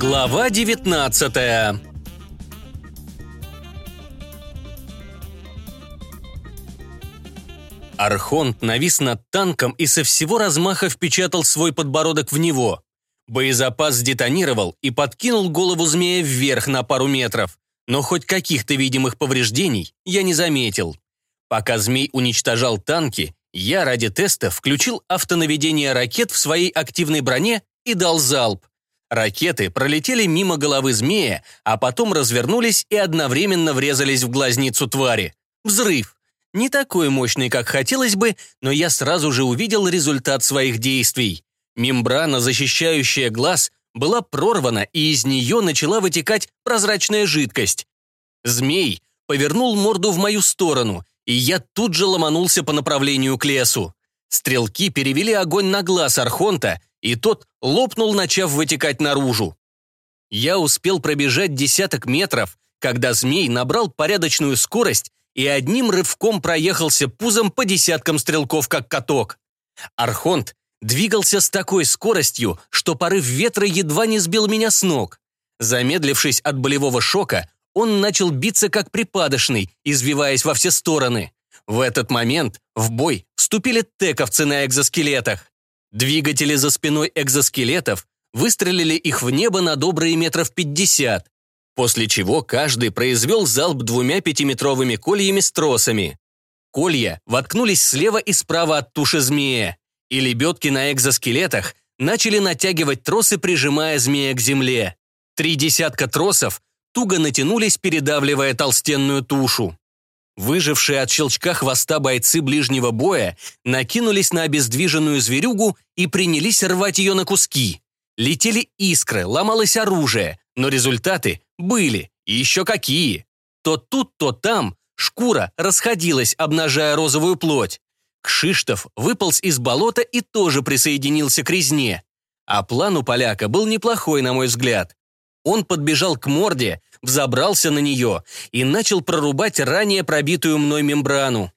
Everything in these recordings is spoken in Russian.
Глава 19 Архонт навис над танком и со всего размаха впечатал свой подбородок в него. Боезапас сдетонировал и подкинул голову змея вверх на пару метров, но хоть каких-то видимых повреждений я не заметил. Пока змей уничтожал танки, я ради теста включил автонаведение ракет в своей активной броне и дал залп. Ракеты пролетели мимо головы змея, а потом развернулись и одновременно врезались в глазницу твари. Взрыв. Не такой мощный, как хотелось бы, но я сразу же увидел результат своих действий. Мембрана, защищающая глаз, была прорвана, и из нее начала вытекать прозрачная жидкость. Змей повернул морду в мою сторону, и я тут же ломанулся по направлению к лесу. Стрелки перевели огонь на глаз Архонта, и тот лопнул, начав вытекать наружу. Я успел пробежать десяток метров, когда змей набрал порядочную скорость и одним рывком проехался пузом по десяткам стрелков, как каток. Архонт двигался с такой скоростью, что порыв ветра едва не сбил меня с ног. Замедлившись от болевого шока, он начал биться как припадочный, извиваясь во все стороны. В этот момент в бой вступили тековцы на экзоскелетах. Двигатели за спиной экзоскелетов выстрелили их в небо на добрые метров пятьдесят после чего каждый произвел залп двумя пятиметровыми кольями с тросами. Колья воткнулись слева и справа от туши змея, и лебедки на экзоскелетах начали натягивать тросы, прижимая змея к земле. Три десятка тросов туго натянулись, передавливая толстенную тушу. Выжившие от щелчка хвоста бойцы ближнего боя накинулись на обездвиженную зверюгу и принялись рвать ее на куски. Летели искры, ломалось оружие, но результаты были, и еще какие. То тут, то там шкура расходилась, обнажая розовую плоть. Кшиштов выполз из болота и тоже присоединился к резне. А план у поляка был неплохой, на мой взгляд. Он подбежал к морде, взобрался на нее и начал прорубать ранее пробитую мной мембрану.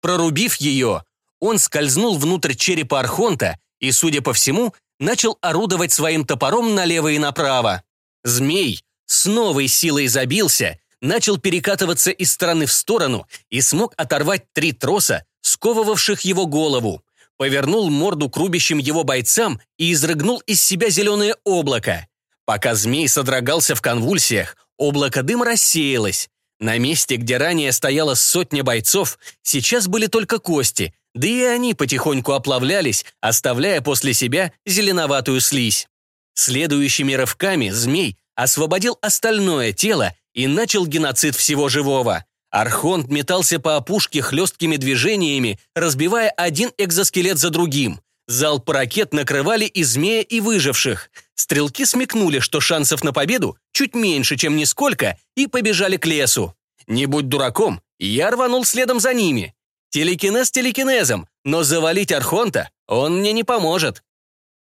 Прорубив ее, он скользнул внутрь черепа Архонта и, судя по всему, начал орудовать своим топором налево и направо. Змей с новой силой забился, начал перекатываться из стороны в сторону и смог оторвать три троса, сковывавших его голову. Повернул морду к рубящим его бойцам и изрыгнул из себя зеленое облако. Пока змей содрогался в конвульсиях, облако дыма рассеялось. На месте, где ранее стояла сотня бойцов, сейчас были только кости, да и они потихоньку оплавлялись, оставляя после себя зеленоватую слизь. Следующими рывками змей освободил остальное тело и начал геноцид всего живого. Архонт метался по опушке хлесткими движениями, разбивая один экзоскелет за другим. Залп ракет накрывали и змея, и выживших. Стрелки смекнули, что шансов на победу чуть меньше, чем нисколько, и побежали к лесу. Не будь дураком, я рванул следом за ними. Телекинез телекинезом, но завалить Архонта он мне не поможет.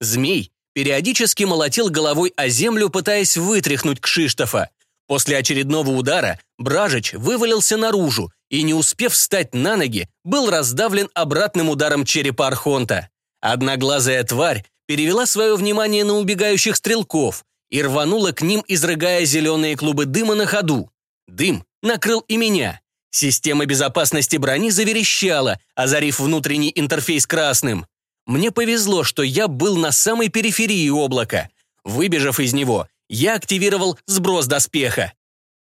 Змей периодически молотил головой о землю, пытаясь вытряхнуть Кшиштофа. После очередного удара Бражич вывалился наружу и, не успев встать на ноги, был раздавлен обратным ударом черепа Архонта. Одноглазая тварь перевела свое внимание на убегающих стрелков и рванула к ним, изрыгая зеленые клубы дыма на ходу. Дым накрыл и меня. Система безопасности брони заверещала, озарив внутренний интерфейс красным. Мне повезло, что я был на самой периферии облака. Выбежав из него, я активировал сброс доспеха.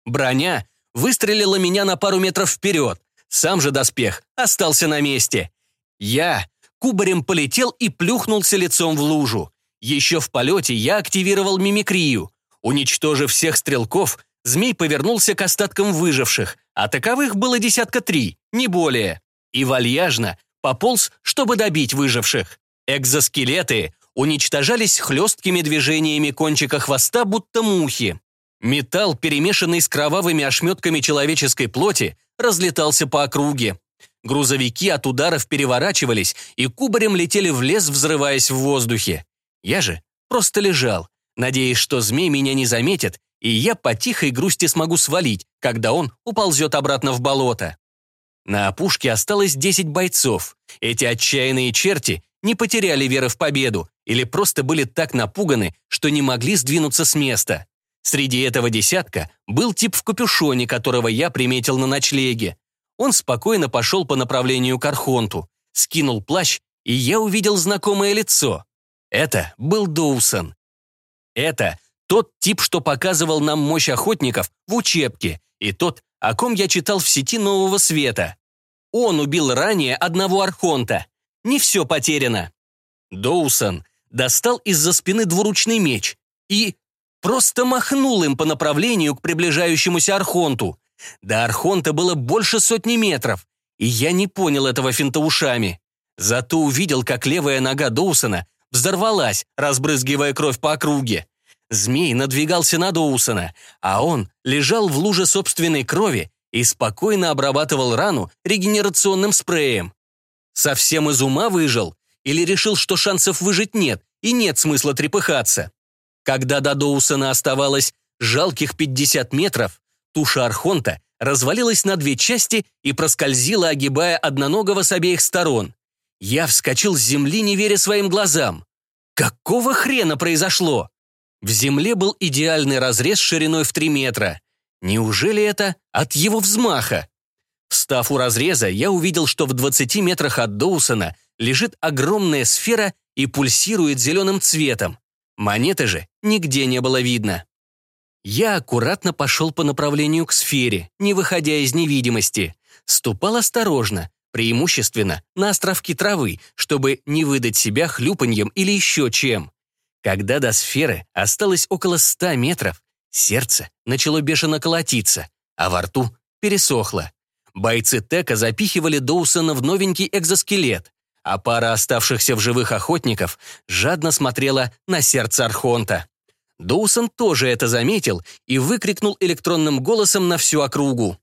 Броня выстрелила меня на пару метров вперед. Сам же доспех остался на месте. Я кубарем полетел и плюхнулся лицом в лужу. Еще в полете я активировал мимикрию. Уничтожив всех стрелков, змей повернулся к остаткам выживших, а таковых было десятка три, не более. И вальяжно пополз, чтобы добить выживших. Экзоскелеты уничтожались хлесткими движениями кончика хвоста, будто мухи. Металл, перемешанный с кровавыми ошметками человеческой плоти, разлетался по округе. Грузовики от ударов переворачивались и кубарем летели в лес, взрываясь в воздухе. Я же просто лежал, надеясь, что змей меня не заметит, и я по тихой грусти смогу свалить, когда он уползет обратно в болото. На опушке осталось 10 бойцов. Эти отчаянные черти не потеряли веры в победу или просто были так напуганы, что не могли сдвинуться с места. Среди этого десятка был тип в капюшоне, которого я приметил на ночлеге. Он спокойно пошел по направлению к Архонту, скинул плащ, и я увидел знакомое лицо. Это был Доусон. Это тот тип, что показывал нам мощь охотников в учебке, и тот, о ком я читал в сети Нового Света. Он убил ранее одного Архонта. Не все потеряно. Доусон достал из-за спины двуручный меч и просто махнул им по направлению к приближающемуся Архонту. До Архонта было больше сотни метров, и я не понял этого финта ушами. Зато увидел, как левая нога Доусона взорвалась, разбрызгивая кровь по округе. Змей надвигался на Доусона, а он лежал в луже собственной крови и спокойно обрабатывал рану регенерационным спреем. Совсем из ума выжил? Или решил, что шансов выжить нет, и нет смысла трепыхаться? Когда до Доусона оставалось жалких 50 метров, туша Архонта развалилась на две части и проскользила, огибая одноногого с обеих сторон. Я вскочил с земли, не веря своим глазам. Какого хрена произошло? В земле был идеальный разрез шириной в 3 метра. Неужели это от его взмаха? Встав у разреза, я увидел, что в 20 метрах от Доусона лежит огромная сфера и пульсирует зеленым цветом. Монеты же нигде не было видно. Я аккуратно пошел по направлению к сфере, не выходя из невидимости. Ступал осторожно, преимущественно на островки травы, чтобы не выдать себя хлюпаньем или еще чем. Когда до сферы осталось около ста метров, сердце начало бешено колотиться, а во рту пересохло. Бойцы Тека запихивали Доусона в новенький экзоскелет, а пара оставшихся в живых охотников жадно смотрела на сердце Архонта. Доусон тоже это заметил и выкрикнул электронным голосом на всю округу.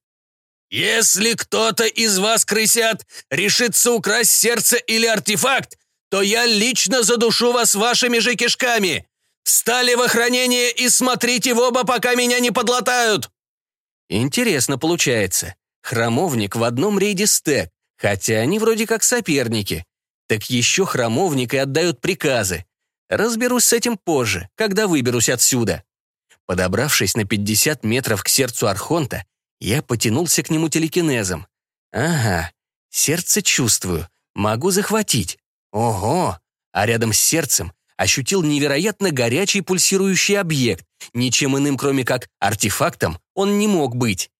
«Если кто-то из вас, крысят, решится украсть сердце или артефакт, то я лично задушу вас вашими же кишками. Встали в охранение и смотрите в оба, пока меня не подлатают!» Интересно получается. Храмовник в одном рейде стек, хотя они вроде как соперники. Так еще храмовник и отдают приказы. Разберусь с этим позже, когда выберусь отсюда. Подобравшись на 50 метров к сердцу Архонта, я потянулся к нему телекинезом. Ага, сердце чувствую, могу захватить. Ого! А рядом с сердцем ощутил невероятно горячий пульсирующий объект. Ничем иным, кроме как артефактом, он не мог быть.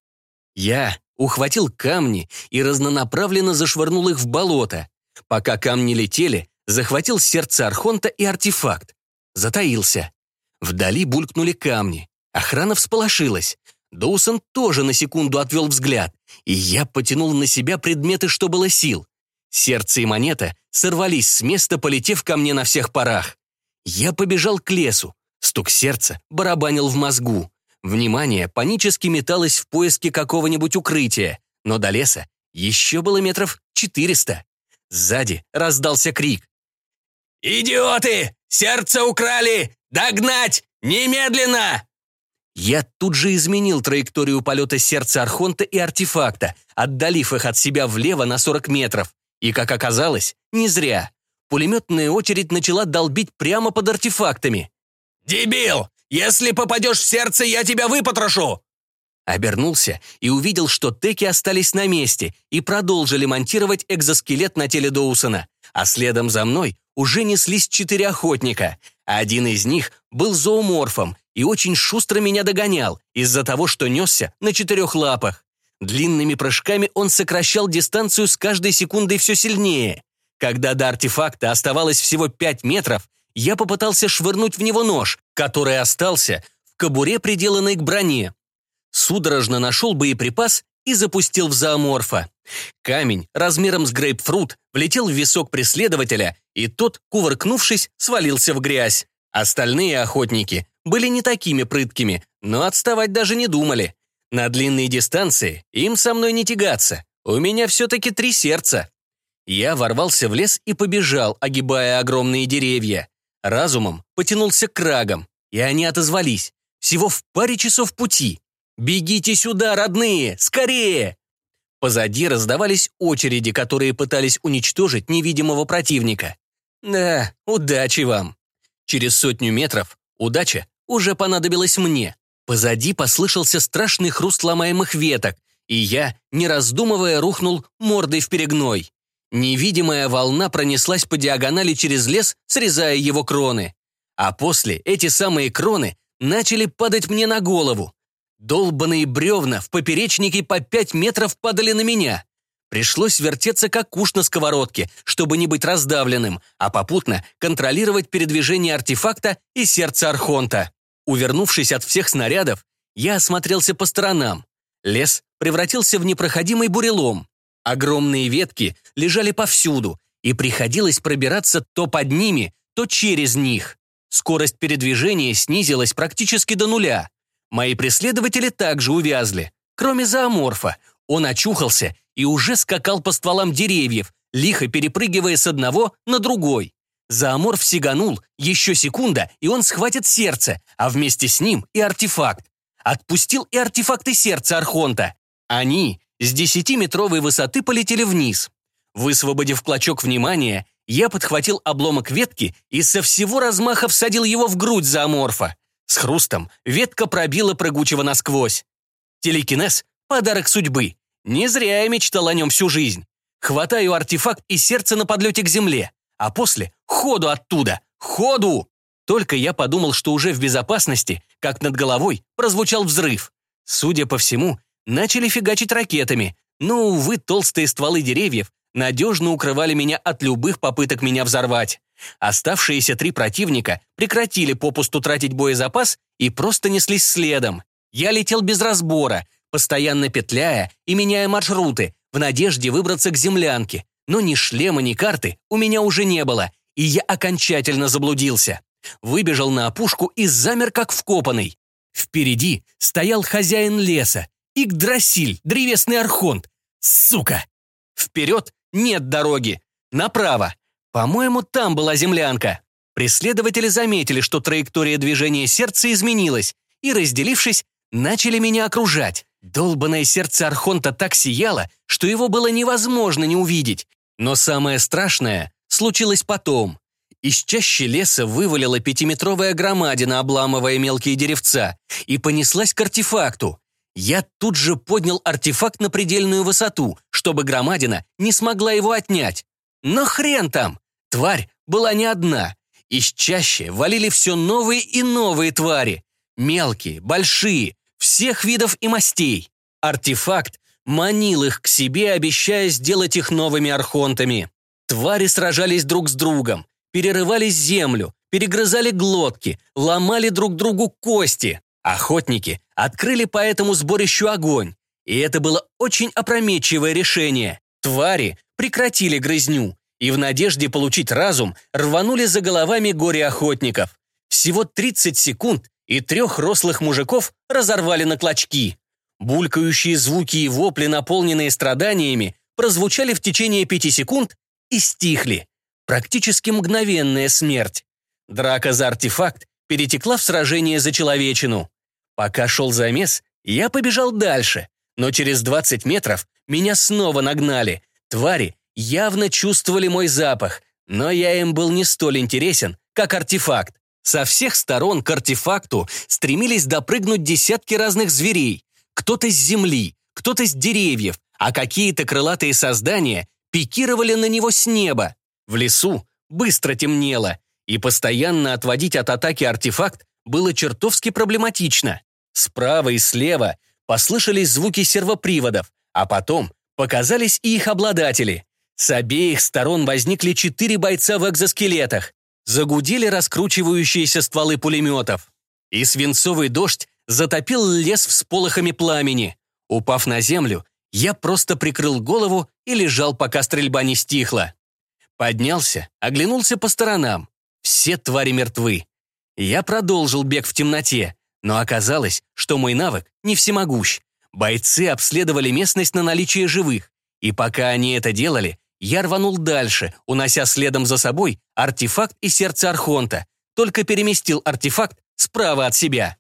Я ухватил камни и разнонаправленно зашвырнул их в болото. Пока камни летели, захватил сердце Архонта и артефакт. Затаился. Вдали булькнули камни. Охрана всполошилась. Доусон тоже на секунду отвел взгляд, и я потянул на себя предметы, что было сил. Сердце и монета сорвались с места, полетев ко мне на всех парах. Я побежал к лесу. Стук сердца барабанил в мозгу. Внимание панически металось в поиске какого-нибудь укрытия, но до леса еще было метров четыреста. Сзади раздался крик. «Идиоты! Сердце украли! Догнать! Немедленно!» Я тут же изменил траекторию полета сердца Архонта и артефакта, отдалив их от себя влево на 40 метров. И, как оказалось, не зря. Пулеметная очередь начала долбить прямо под артефактами. «Дебил! Если попадешь в сердце, я тебя выпотрошу!» Обернулся и увидел, что теки остались на месте и продолжили монтировать экзоскелет на теле Доусона. А следом за мной уже неслись четыре охотника. Один из них был зооморфом и очень шустро меня догонял из-за того, что несся на четырех лапах. Длинными прыжками он сокращал дистанцию с каждой секундой все сильнее. Когда до артефакта оставалось всего пять метров, я попытался швырнуть в него нож, который остался в кобуре, приделанной к броне. Судорожно нашел боеприпас и запустил в зооморфа. Камень размером с грейпфрут влетел в висок преследователя, и тот, кувыркнувшись, свалился в грязь. Остальные охотники были не такими прыткими, но отставать даже не думали. На длинные дистанции им со мной не тягаться. У меня все-таки три сердца. Я ворвался в лес и побежал, огибая огромные деревья. Разумом потянулся к крагам, и они отозвались. Всего в паре часов пути. «Бегите сюда, родные! Скорее!» Позади раздавались очереди, которые пытались уничтожить невидимого противника. Да, удачи вам. Через сотню метров удача уже понадобилась мне. Позади послышался страшный хруст ломаемых веток, и я, не раздумывая, рухнул мордой в перегной. Невидимая волна пронеслась по диагонали через лес, срезая его кроны. А после эти самые кроны начали падать мне на голову. Долбаные бревна в поперечнике по пять метров падали на меня. Пришлось вертеться как уж на сковородке, чтобы не быть раздавленным, а попутно контролировать передвижение артефакта и сердца Архонта. Увернувшись от всех снарядов, я осмотрелся по сторонам. Лес превратился в непроходимый бурелом. Огромные ветки лежали повсюду, и приходилось пробираться то под ними, то через них. Скорость передвижения снизилась практически до нуля. Мои преследователи также увязли, кроме зооморфа. Он очухался и уже скакал по стволам деревьев, лихо перепрыгивая с одного на другой. Зооморф сиганул, еще секунда, и он схватит сердце, а вместе с ним и артефакт. Отпустил и артефакты сердца Архонта. Они с десятиметровой высоты полетели вниз. Высвободив клочок внимания, я подхватил обломок ветки и со всего размаха всадил его в грудь зооморфа. С хрустом ветка пробила прыгучего насквозь. Телекинез — подарок судьбы. Не зря я мечтал о нем всю жизнь. Хватаю артефакт и сердце на подлете к земле, а после — ходу оттуда, ходу! Только я подумал, что уже в безопасности, как над головой прозвучал взрыв. Судя по всему, начали фигачить ракетами, но, увы, толстые стволы деревьев надежно укрывали меня от любых попыток меня взорвать. Оставшиеся три противника прекратили попусту тратить боезапас и просто неслись следом. Я летел без разбора, постоянно петляя и меняя маршруты, в надежде выбраться к землянке. Но ни шлема, ни карты у меня уже не было, и я окончательно заблудился. Выбежал на опушку и замер как вкопанный. Впереди стоял хозяин леса, Игдрасиль, древесный архонт. Сука! Вперед нет дороги. Направо. По-моему, там была землянка. Преследователи заметили, что траектория движения сердца изменилась, и, разделившись, начали меня окружать. Долбанное сердце Архонта так сияло, что его было невозможно не увидеть. Но самое страшное случилось потом. Из чащи леса вывалила пятиметровая громадина, обламывая мелкие деревца, и понеслась к артефакту. Я тут же поднял артефакт на предельную высоту, чтобы громадина не смогла его отнять. Но хрен там! Тварь была не одна. Из чаще валили все новые и новые твари. Мелкие, большие, всех видов и мастей. Артефакт манил их к себе, обещая сделать их новыми архонтами. Твари сражались друг с другом, перерывали землю, перегрызали глотки, ломали друг другу кости. Охотники открыли по этому сборищу огонь, и это было очень опрометчивое решение. Твари прекратили грызню и в надежде получить разум рванули за головами горе-охотников. Всего 30 секунд, и трех рослых мужиков разорвали на клочки. Булькающие звуки и вопли, наполненные страданиями, прозвучали в течение пяти секунд и стихли. Практически мгновенная смерть. Драка за артефакт перетекла в сражение за человечину. Пока шел замес, я побежал дальше, но через 20 метров меня снова нагнали. Твари явно чувствовали мой запах, но я им был не столь интересен, как артефакт. Со всех сторон к артефакту стремились допрыгнуть десятки разных зверей. Кто-то с земли, кто-то с деревьев, а какие-то крылатые создания пикировали на него с неба. В лесу быстро темнело, и постоянно отводить от атаки артефакт было чертовски проблематично. Справа и слева послышались звуки сервоприводов, а потом показались и их обладатели. С обеих сторон возникли четыре бойца в экзоскелетах. Загудели раскручивающиеся стволы пулеметов. И свинцовый дождь затопил лес всполохами пламени. Упав на землю, я просто прикрыл голову и лежал, пока стрельба не стихла. Поднялся, оглянулся по сторонам. Все твари мертвы. Я продолжил бег в темноте, но оказалось, что мой навык не всемогущ. Бойцы обследовали местность на наличие живых, и пока они это делали, я рванул дальше, унося следом за собой артефакт и сердце Архонта, только переместил артефакт справа от себя.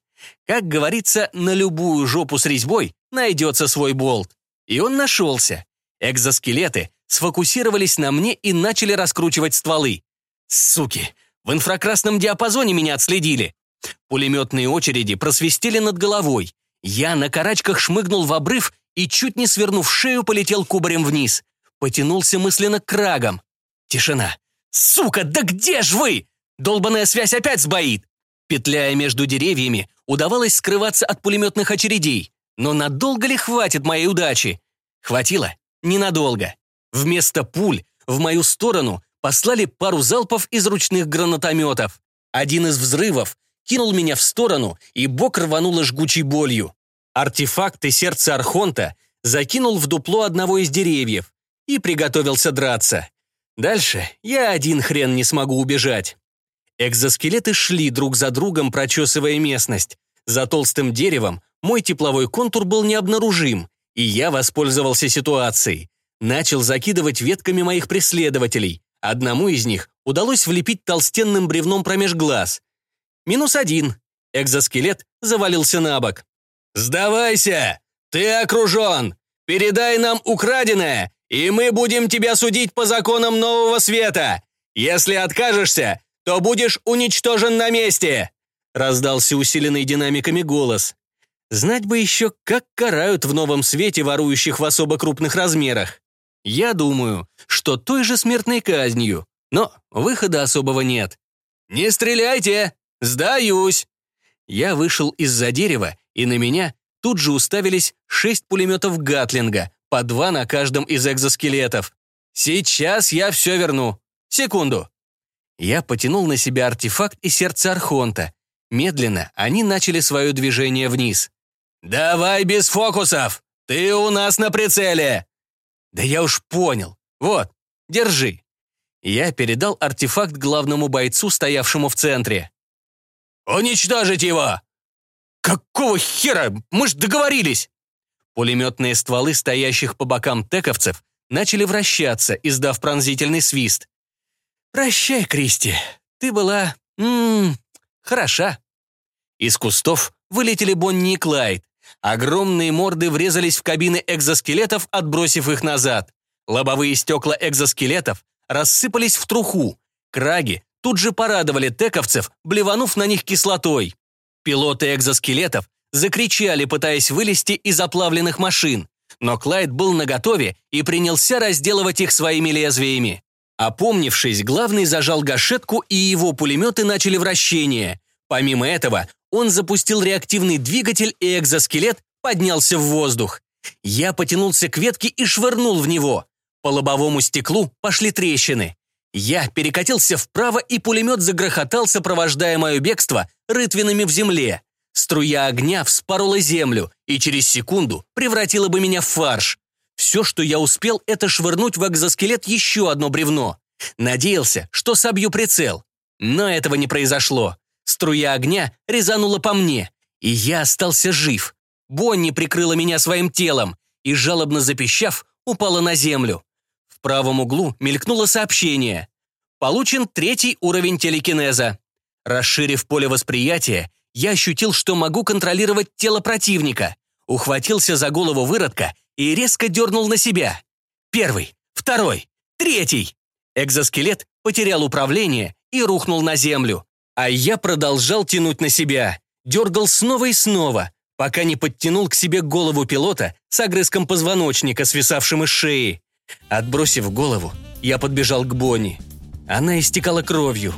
Как говорится, на любую жопу с резьбой найдется свой болт. И он нашелся. Экзоскелеты сфокусировались на мне и начали раскручивать стволы. Суки, в инфракрасном диапазоне меня отследили. Пулеметные очереди просвистели над головой. Я на карачках шмыгнул в обрыв и, чуть не свернув шею, полетел кубарем вниз. Потянулся мысленно к крагам. Тишина. «Сука, да где ж вы?» Долбаная связь опять сбоит. Петляя между деревьями, удавалось скрываться от пулеметных очередей. Но надолго ли хватит моей удачи? Хватило? Ненадолго. Вместо пуль в мою сторону послали пару залпов из ручных гранатометов. Один из взрывов кинул меня в сторону, и бок рвануло жгучей болью. Артефакты сердца Архонта закинул в дупло одного из деревьев и приготовился драться. Дальше я один хрен не смогу убежать. Экзоскелеты шли друг за другом, прочесывая местность. За толстым деревом мой тепловой контур был необнаружим, и я воспользовался ситуацией. Начал закидывать ветками моих преследователей. Одному из них удалось влепить толстенным бревном промеж глаз. Минус один. Экзоскелет завалился на бок. «Сдавайся! Ты окружен! Передай нам украденное, и мы будем тебя судить по законам нового света! Если откажешься, то будешь уничтожен на месте!» Раздался усиленный динамиками голос. Знать бы еще, как карают в новом свете ворующих в особо крупных размерах. Я думаю, что той же смертной казнью, но выхода особого нет. «Не стреляйте! Сдаюсь!» Я вышел из-за дерева, и на меня тут же уставились шесть пулеметов Гатлинга, по два на каждом из экзоскелетов. «Сейчас я все верну. Секунду!» Я потянул на себя артефакт и сердце Архонта. Медленно они начали свое движение вниз. «Давай без фокусов! Ты у нас на прицеле!» «Да я уж понял. Вот, держи». Я передал артефакт главному бойцу, стоявшему в центре. «Уничтожить его!» «Какого хера? Мы ж договорились!» Пулеметные стволы стоящих по бокам тековцев начали вращаться, издав пронзительный свист. «Прощай, Кристи, ты была... Ммм, хороша». Из кустов вылетели Бонни и Клайд. Огромные морды врезались в кабины экзоскелетов, отбросив их назад. Лобовые стекла экзоскелетов рассыпались в труху. Краги тут же порадовали тековцев, блеванув на них кислотой. Пилоты экзоскелетов закричали, пытаясь вылезти из оплавленных машин. Но Клайд был наготове и принялся разделывать их своими лезвиями. Опомнившись, главный зажал гашетку, и его пулеметы начали вращение. Помимо этого, он запустил реактивный двигатель, и экзоскелет поднялся в воздух. Я потянулся к ветке и швырнул в него. По лобовому стеклу пошли трещины. Я перекатился вправо, и пулемет загрохотал, сопровождая мое бегство рытвинами в земле. Струя огня вспорола землю и через секунду превратила бы меня в фарш. Все, что я успел, это швырнуть в экзоскелет еще одно бревно. Надеялся, что собью прицел. Но этого не произошло. Струя огня резанула по мне, и я остался жив. Бонни прикрыла меня своим телом и, жалобно запищав, упала на землю. В правом углу мелькнуло сообщение. Получен третий уровень телекинеза. Расширив поле восприятия, я ощутил, что могу контролировать тело противника. Ухватился за голову выродка и резко дернул на себя. Первый, второй, третий. Экзоскелет потерял управление и рухнул на землю. А я продолжал тянуть на себя. Дергал снова и снова, пока не подтянул к себе голову пилота с огрызком позвоночника, свисавшим из шеи. Отбросив голову, я подбежал к Бонни. Она истекала кровью.